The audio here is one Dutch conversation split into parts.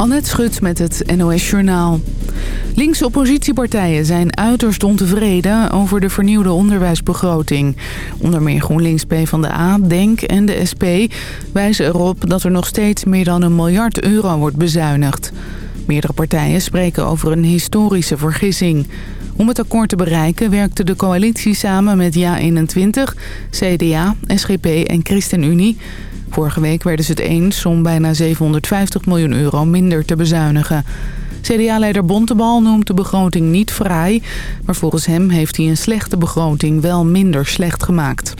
Annette Schut met het NOS Journaal. Linkse oppositiepartijen zijn uiterst ontevreden over de vernieuwde onderwijsbegroting. Onder meer GroenLinks PvdA, DENK en de SP wijzen erop dat er nog steeds meer dan een miljard euro wordt bezuinigd. Meerdere partijen spreken over een historische vergissing. Om het akkoord te bereiken werkte de coalitie samen met JA21, CDA, SGP en ChristenUnie... Vorige week werden ze het eens om bijna 750 miljoen euro minder te bezuinigen. CDA-leider Bontebal noemt de begroting niet vrij... maar volgens hem heeft hij een slechte begroting wel minder slecht gemaakt.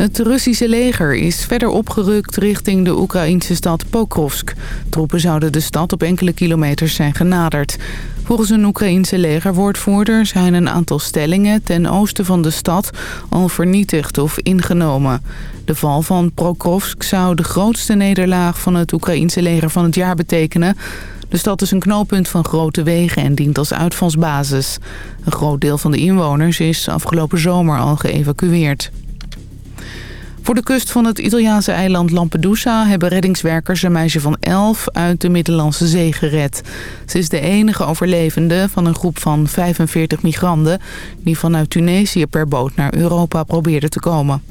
Het Russische leger is verder opgerukt richting de Oekraïnse stad Pokrovsk. Troepen zouden de stad op enkele kilometers zijn genaderd. Volgens een Oekraïense legerwoordvoerder zijn een aantal stellingen ten oosten van de stad al vernietigd of ingenomen. De val van Pokrovsk zou de grootste nederlaag van het Oekraïense leger van het jaar betekenen. De stad is een knooppunt van grote wegen en dient als uitvalsbasis. Een groot deel van de inwoners is afgelopen zomer al geëvacueerd. Voor de kust van het Italiaanse eiland Lampedusa hebben reddingswerkers een meisje van 11 uit de Middellandse Zee gered. Ze is de enige overlevende van een groep van 45 migranten die vanuit Tunesië per boot naar Europa probeerden te komen.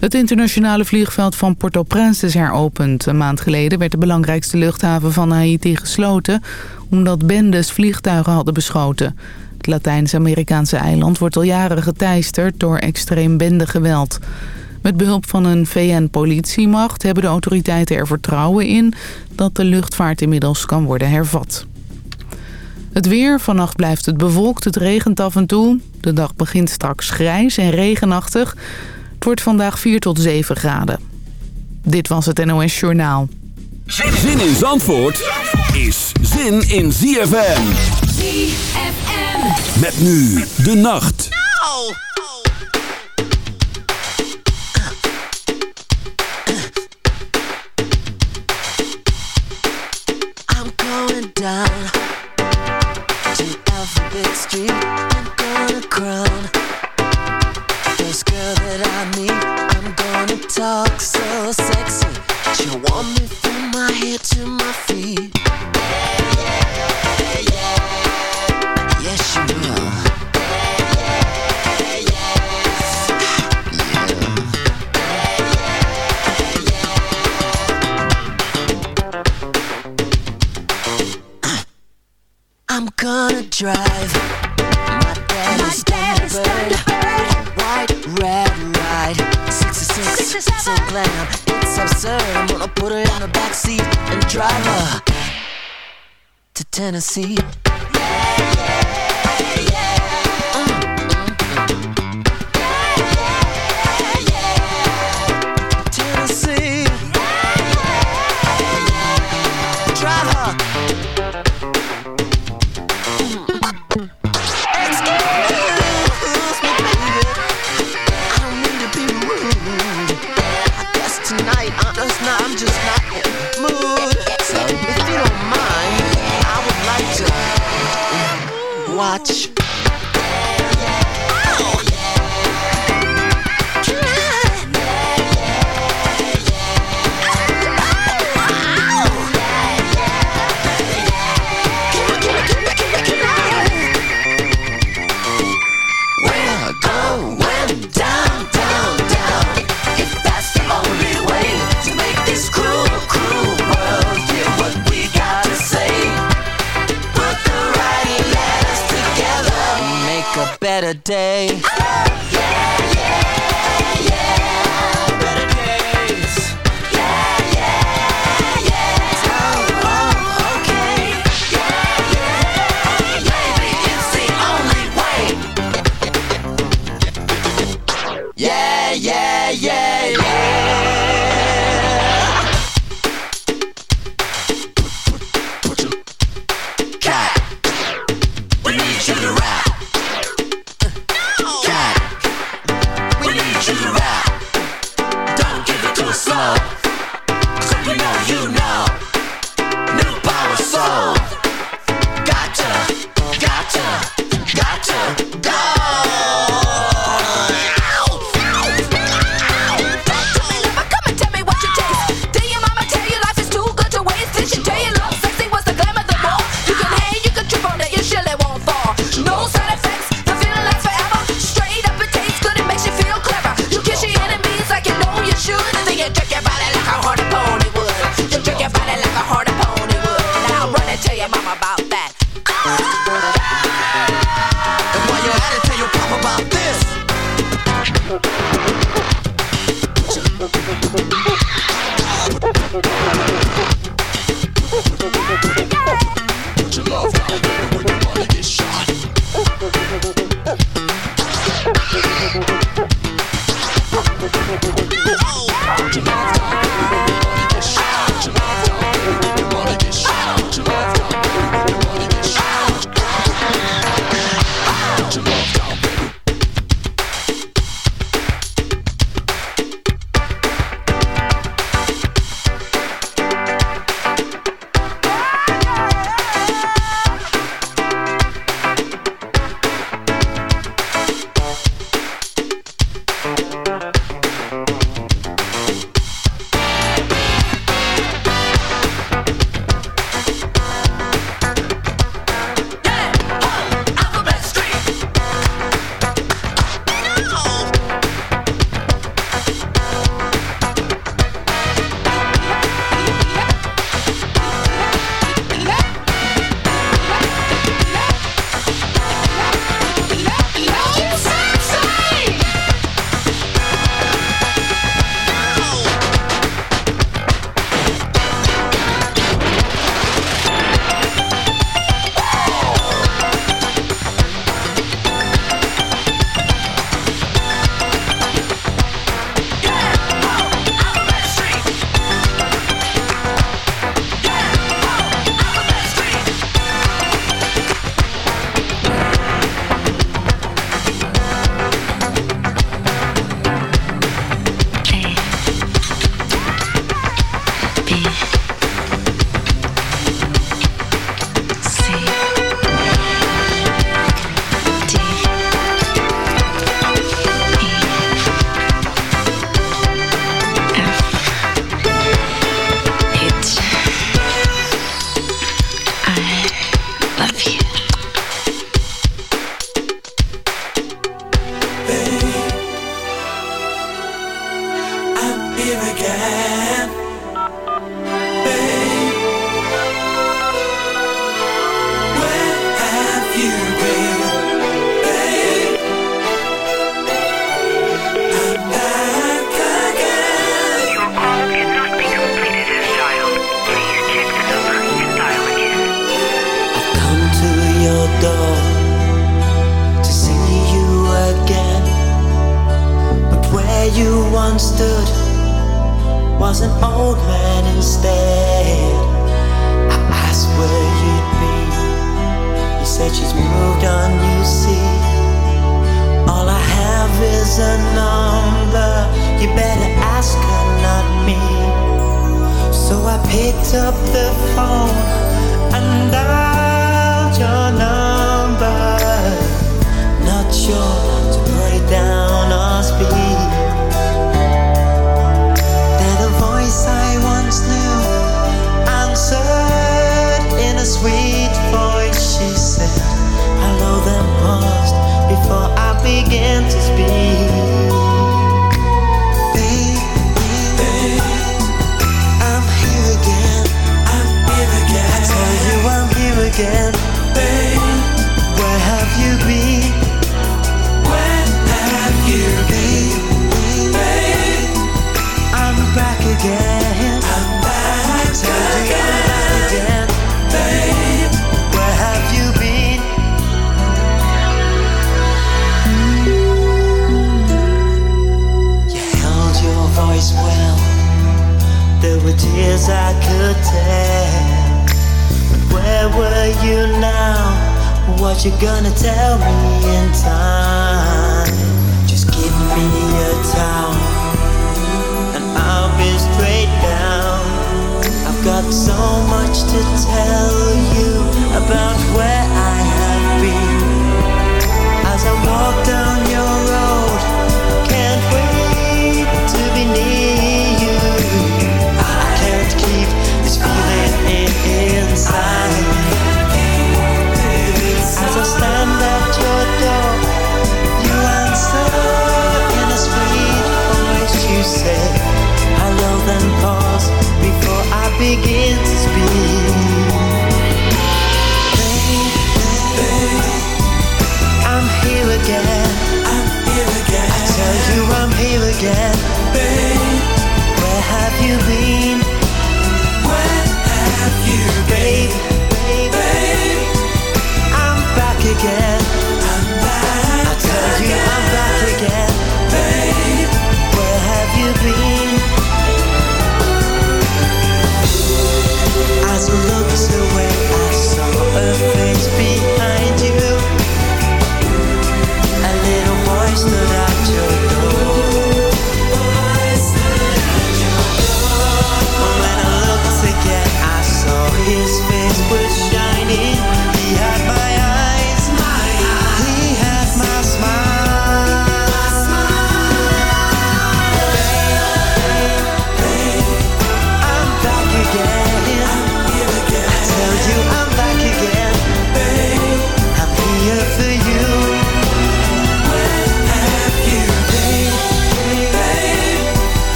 Het internationale vliegveld van Port-au-Prince is heropend. Een maand geleden werd de belangrijkste luchthaven van Haiti gesloten... omdat bendes vliegtuigen hadden beschoten. Het Latijns-Amerikaanse eiland wordt al jaren geteisterd door extreem bendegeweld. Met behulp van een VN-politiemacht hebben de autoriteiten er vertrouwen in... dat de luchtvaart inmiddels kan worden hervat. Het weer, vannacht blijft het bewolkt, het regent af en toe. De dag begint straks grijs en regenachtig. Het wordt vandaag 4 tot 7 graden. Dit was het NOS Journaal. Zin in Zandvoort is zin in ZFM. ZFM. Met nu de nacht. I'm going down to Alphabet Street. I'm gonna crown first girl that I meet. I'm gonna talk Tennessee. today. you're gonna tell me in time.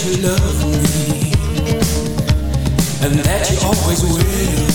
that you love me and that you always will.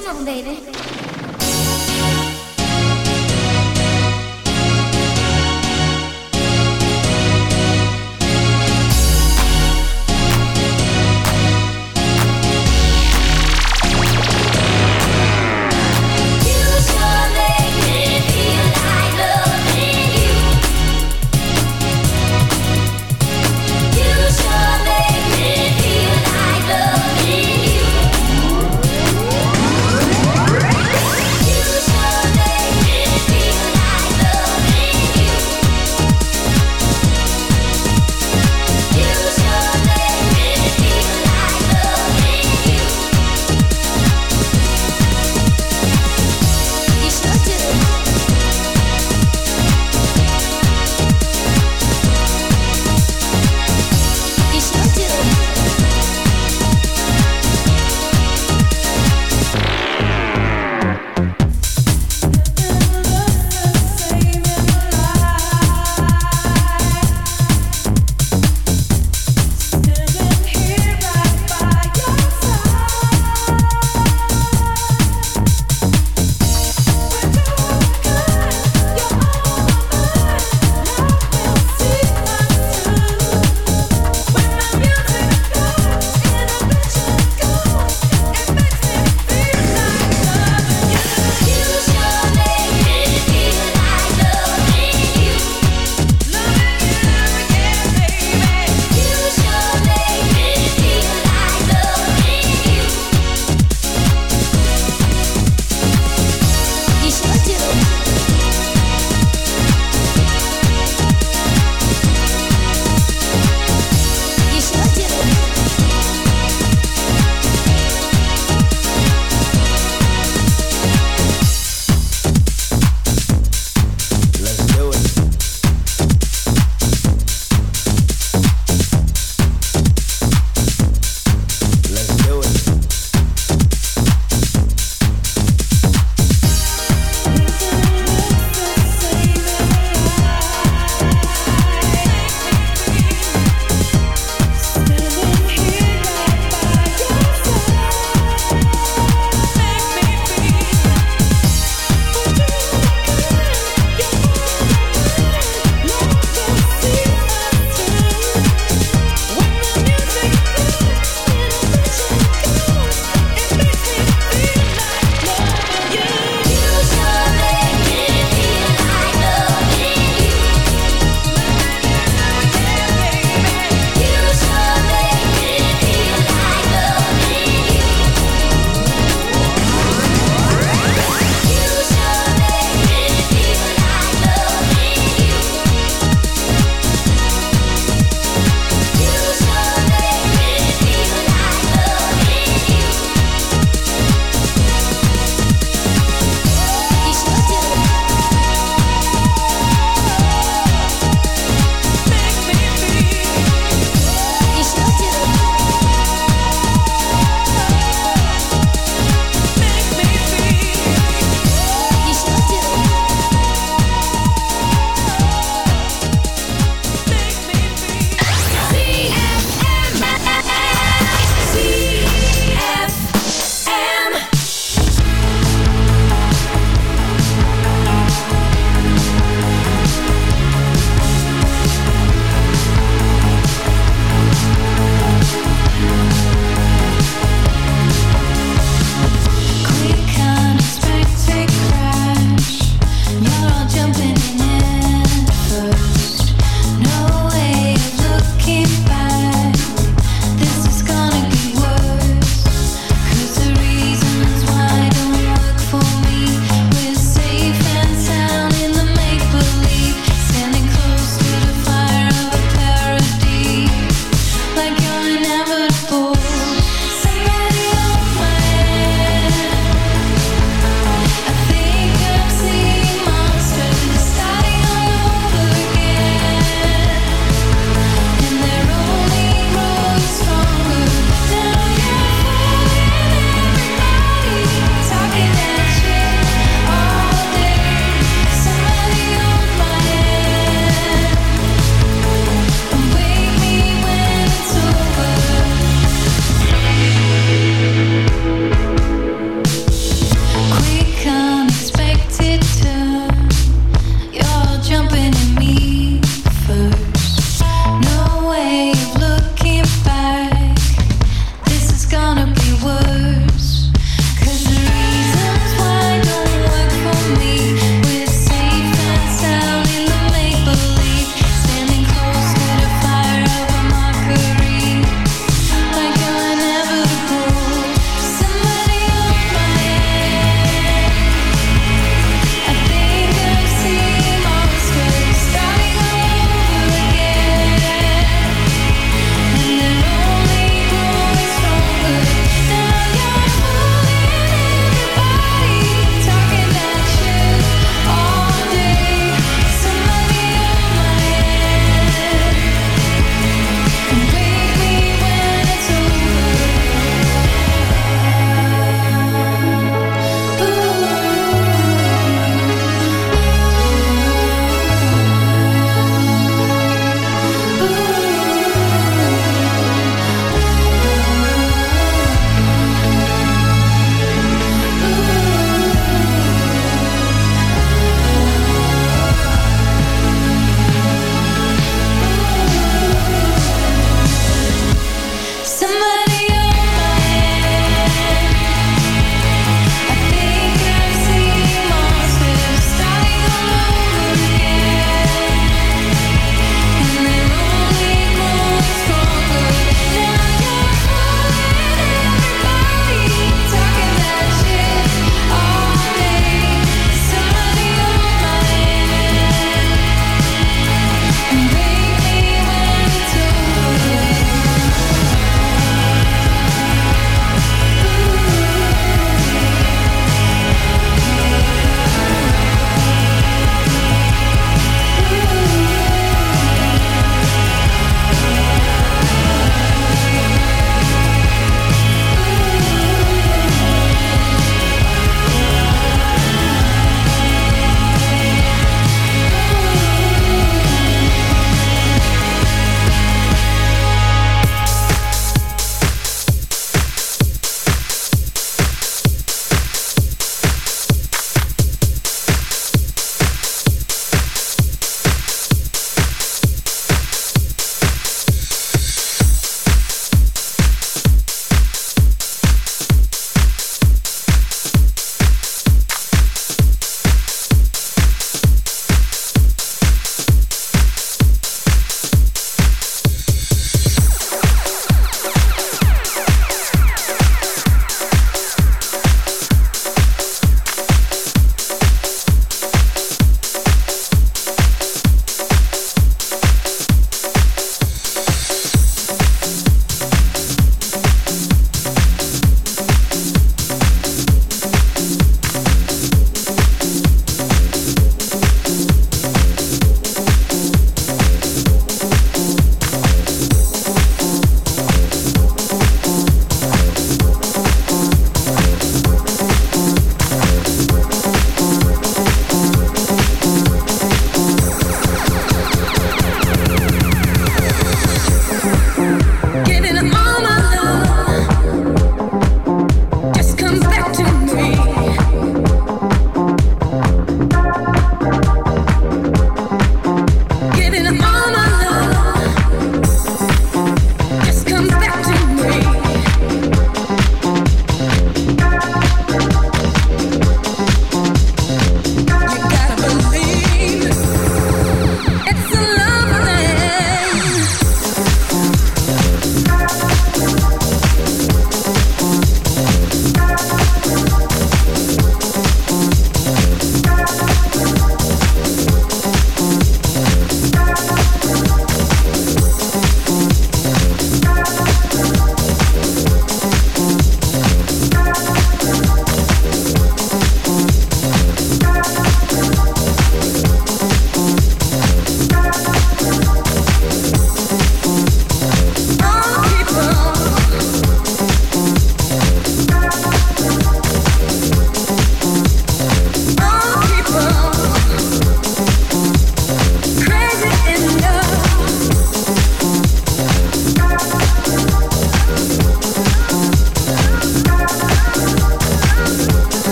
숨어 본다 얘네